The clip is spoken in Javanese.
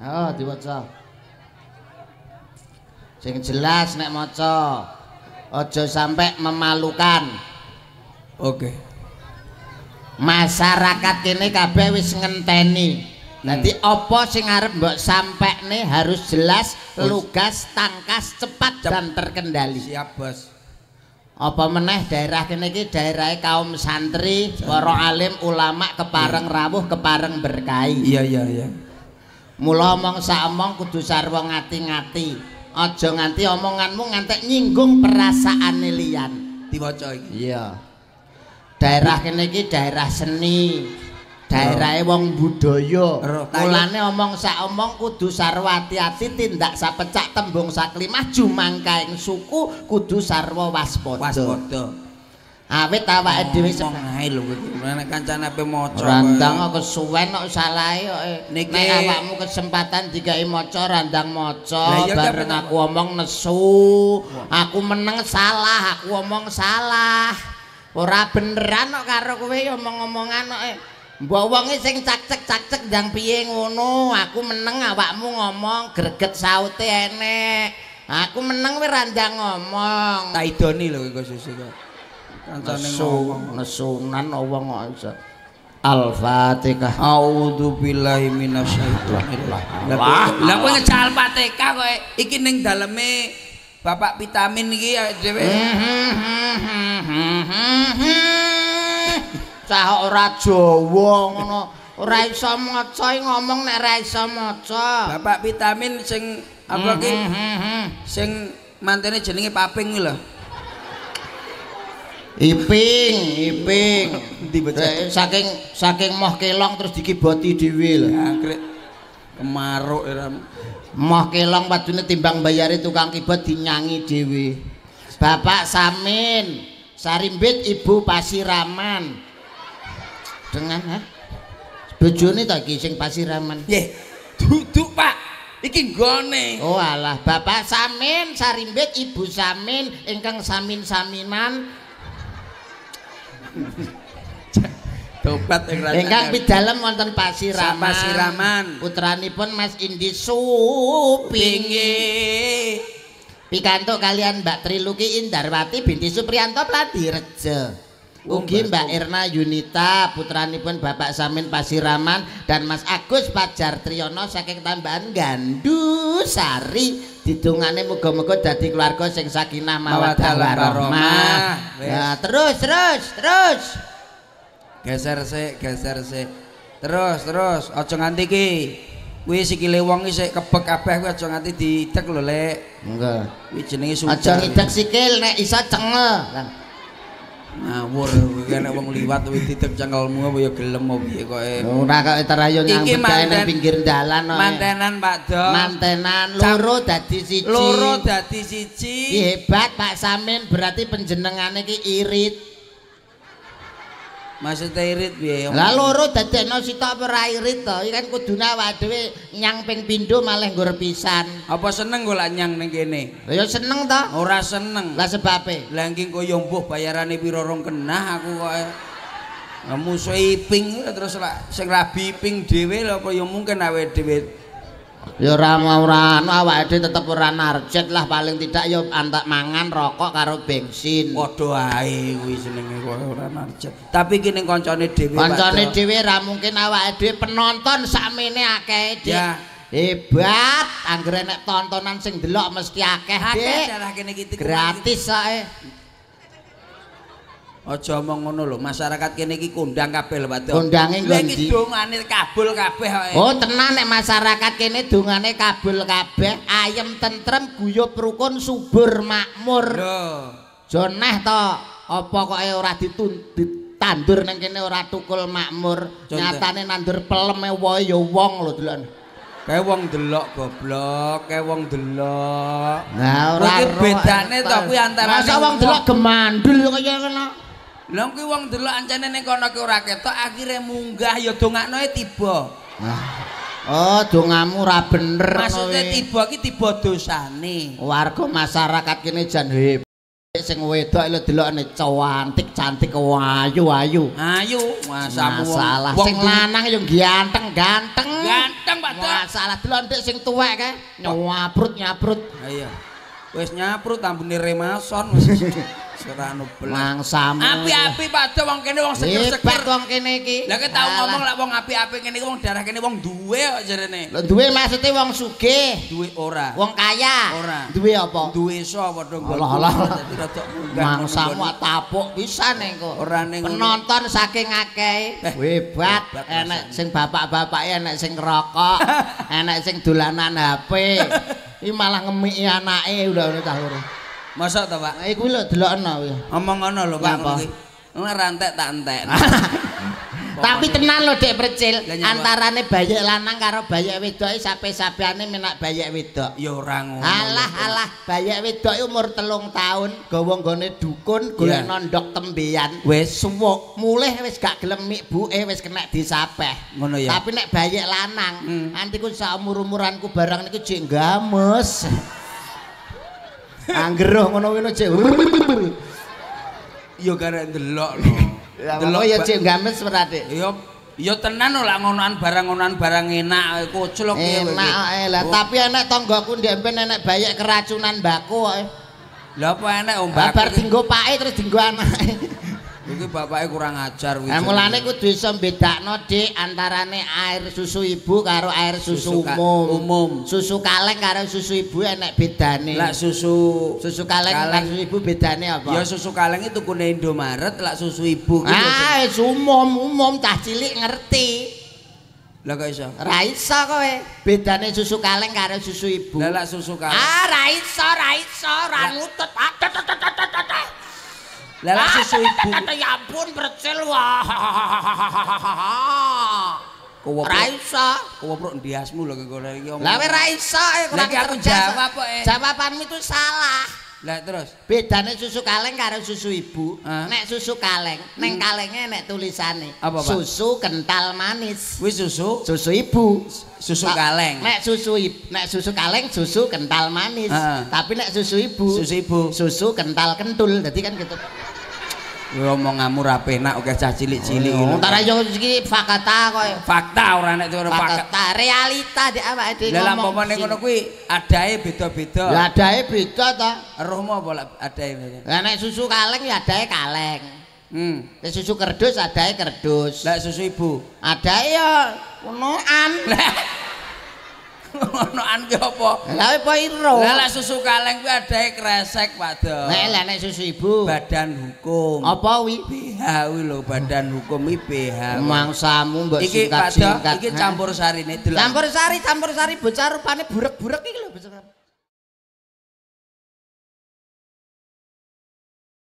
Oh, diwaca. Sing jelas nek maca. Aja sampai memalukan. Oke. Masyarakat kene kabeh wis ngenteni. Nanti apa sing arep mbok sampekne harus jelas, lugas, tangkas, cepat dan terkendali. Siap, Bos. Apa meneh daerah kene iki daerahe kaum santri, para alim, ulama kepareng rawuh, kepareng berkahi. Iya, iya, iya. Mula omong sak omong kudu sarwa ngati-ngati. Aja nganti omonganmu ngantek nyinggung perasaane liyan. Diwaca iki. Iya. Daerah kene iki daerah seni. Daerahe wong budaya. Mulane omong sak omong kudu sarwa ati-ati tindak sapecak tembung saklimah jumangkaing suku kudu sarwa waspada. Waspada. Awit awake dhewe Ngomong ae lho kowe. Nek kancane ape maca. Randang kok kesuwen kok salahe kok. eh. Nek awakmu kesempatan digawe maca randang maca bareng aku omong nesu. Aku meneng salah, aku omong salah. Ora beneran kok karo kowe omong-omongan kok. eh. Mbok wonge sing cacek-cacek ndang piye ngono, aku meneng awakmu ngomong greget saute enek. Aku meneng kowe randang ngomong. Tak idoni lho kowe susu kok. Nesu, nesunan wong kok iso. Al-Fatihah. A'udzu billahi minasyaitonir rajim. Lah kowe ngecal Fatihah kowe iki ning daleme Bapak vitamin iki dhewe. Cah ora Jawa ngono. Ora iso maca ngomong nek ora iso maca. Bapak vitamin sing apa ki? Sing mantene jenenge Paping lho. Iping, iping. Endi bocah? Saking saking moh kelong terus dikiboti dhewe lho. Anggrek kemaruk ora. Moh kelong padune timbang bayari tukang kibot dinyangi dhewe. Bapak Samin, Sarimbit Ibu Pasiraman. Dengan ha? Bojone ta iki sing Pasiraman. Nggih. Duduk, Pak. Iki nggone. Oh alah, Bapak Samin, Sarimbit, Ibu Samin, ingkang samin-saminan, Tobat ing raja. ingkang pidalem wonten Pasiraman. Pasiraman. Putranipun Mas Indi Supingi. Pikantuk kalian Mbak Triluki Indarwati binti Supriyanto Pladirejo. Oh, Ugi Mbak. Mbak Irna Yunita putranipun Bapak Samin Pasiraman dan Mas Agus Pajar Triyono saking tambahan Gandusari didungane muga-muga dadi keluarga sing sakinah mawaddah warahmah. Nah, terus terus terus. Geser sik, geser sik. Terus, terus, aja nganti ki. Kuwi sikile wong iki sik kebek kabeh kuwi aja nganti diidek lho, Lek. Enggak. Kuwi jenenge suci. Aja ngidek sikil nek iso cengel. Ngawur nek wong liwat kuwi didek cengkelmu apa ya gelem apa piye koke. Ora kok terayu nang manten- pinggir dalan kok. Mantenan Pak Dok. Mantenan loro dadi siji. Loro dadi siji. Hebat Pak Samin berarti penjenengane ki irit. Maksudnya irit piye? Lah loro dadekno sitok apa ora irit to? Iki kan kudune awake dhewe nyang ping pindho malah nggur pisan. Apa seneng golek nyang ning kene? Lah ya seneng to. Ora seneng. Lah sebabe. Lah engking kaya mbuh bayarane pira rong kenah aku kok. Musuh iping terus lah sing rabi iping dhewe lho kaya mungkin awake dhewe. Ya ora mau ora anu awake dhewe tetep ora narjet lah paling tidak ya antak mangan rokok karo bensin. Padha ae kuwi jenenge kok ora narjet. Tapi ki ning kancane dhewe. Kancane dhewe ra mungkin awake dhewe penonton sakmene akeh, Dik. Ya. Hebat, anggere nek tontonan sing delok mesti akeh, Akeh dalah kene iki. Gratis sae. Aja omong ngono lho, masyarakat kene iki kondang kabeh lho Pak. Kondange Lha nggo ndi? iki dongane kabul kabeh kok. Oh, tenan nek masyarakat kene dongane kabul kabeh, ayem tentrem, guyub rukun, subur makmur. Lho. Joneh to, apa kok ora ditun ditandur nang kene ora tukul makmur. Nyatane nandur peleme wae ya wong lho delok. Kae wong delok goblok, kae wong delok. Nah, ora bedane to kuwi antara Masa wong delok gemandul kaya ngono. Lah kuwi wong delok ancane ning kono ki ora ketok, akhire munggah ya dongaknoe tiba. Oh, dongamu ora bener kuwi. tiba ki tiba dosane. Warga masyarakat kene jan hebat. sing wedok lho delokne cantik-cantik ayu-ayu. Ayu, masamu wong- Masalah wong sing lanang yo ganteng, ganteng. Ganteng, Pak Dok. Masalah delok ndik sing tuwek kae nyaprut nyaprut. Ah, Iya. Wis nyaprut ambune remason wis. Ora anu belas. Mangsamu. Api-api Pak Dok wong kene wong seger-seger. Hebat wong kene iki. Lah kok tau ngomong lek wong api-api kene iki wong darah kene wong duwe kok jarene. Lho duwe maksude wong sugih, Duwe ora. wong kaya. Ora. Duwe apa? duwe iso padha nggon. Alah, alah. Dadi rada munggah. Mangsamu tapuk pisan engko. Ora ning penonton saking akeh. Eh, Hebat. Enek sing bapak-bapak enek sing ngerokok, enek sing dolanan HP. Iki malah ngemiki anake udah ngono ta lho. Masa to, Pak? Iku lho delokno kuwi. Ngomong ngono lho, Pak. Ora rantek tak entek. Tapi tenan lho Dek Precil, antarane bayek lanang karo bayek wedok iki sape-sapeane menak bayek wedok. Ya ora ngono. Alah alah bayek wedok umur telung tahun gawa nggone dukun golek nondok tembeyan Wis. suwuk mulih wis gak gelem mikbuke wis kena disapeh Ngono ya. tapi nek bayek lanang Hmm. nanti ku saumur-umuranku barang niku jek games anggeruh ngono ngono jek Ya gara ndelok lho. delok ya jek games berarti Ya ya tenan lak ngonoan barang ngonoan barang enak koclok ya. enak ae lah tapi enek tanggaku ndempen enek bayek keracunan mbako ae Lah apa enek om Babar Mbak? dinggo pake terus dinggo anake Iki bapake kurang ajar kuwi. Nah, mulane kudu iso mbedakno Dik antarane air susu ibu karo air susu, Susu umum. umum. Susu kaleng karo susu ibu enek bedane. Lak susu susu kaleng, kaleng. karo susu ibu bedane apa? Ya susu kaleng itu kune Indomaret lak susu ibu gitu. ah, umum, umum cah cilik ngerti. Lah kok iso? Ra iso kowe. Bedane susu kaleng karo susu ibu. Lah susu kaleng. Ah, ra iso, ra iso, ra nutut. Lah Ah, susu ibu. tet, tet, Ya ampun, bercil wah. Kowe Ra iso. kowe pro ndiasmu lho kok iki. Lah wis ra iso eh kurang Lah, aku jawab kok. Jawabanmu itu salah. Lah terus Bedane susu kaleng karo susu ibu. Ah. Nek susu kaleng, ning kalenge nek tulisane Apa, Pak? susu kental manis. wis susu Susu ibu. susu Ta- kaleng. Nek susu ibu, nek susu kaleng susu kental manis. Ah. Tapi nek susu ibu, Susu ibu. susu kental kentul. Dadi kan gitu. Kowe omonganmu ra penak oke cah cilik-cilik Oh, ngono. Entar ayo iki fakta koyo. Fakta ora nek ora fakta. Fakta realita di awake dhewe Lah ngomong. lampamane ngono kuwi adae beda-beda. Lah adae beda ta. Rohmu apa lak adae beda? Lah nek susu kaleng ya adae kaleng. Hmm. Nek susu kerdus adae kerdus. Lah susu ibu. Adae ya ngonoan. Ngonoan ki apa? Lah apa iro? Lah susu kaleng kuwi adae kresek, Pak Do. Nek lah nek susu ibu. Badan Hukum. Apa wi? BH kuwi lho, Badan Hukum iki BH. Mangsamu mbok Iki Pak Do, singkat-singkat. iki campur sarine delok. Campur sari, campur sari bocah rupane burek-burek iki lho bocah.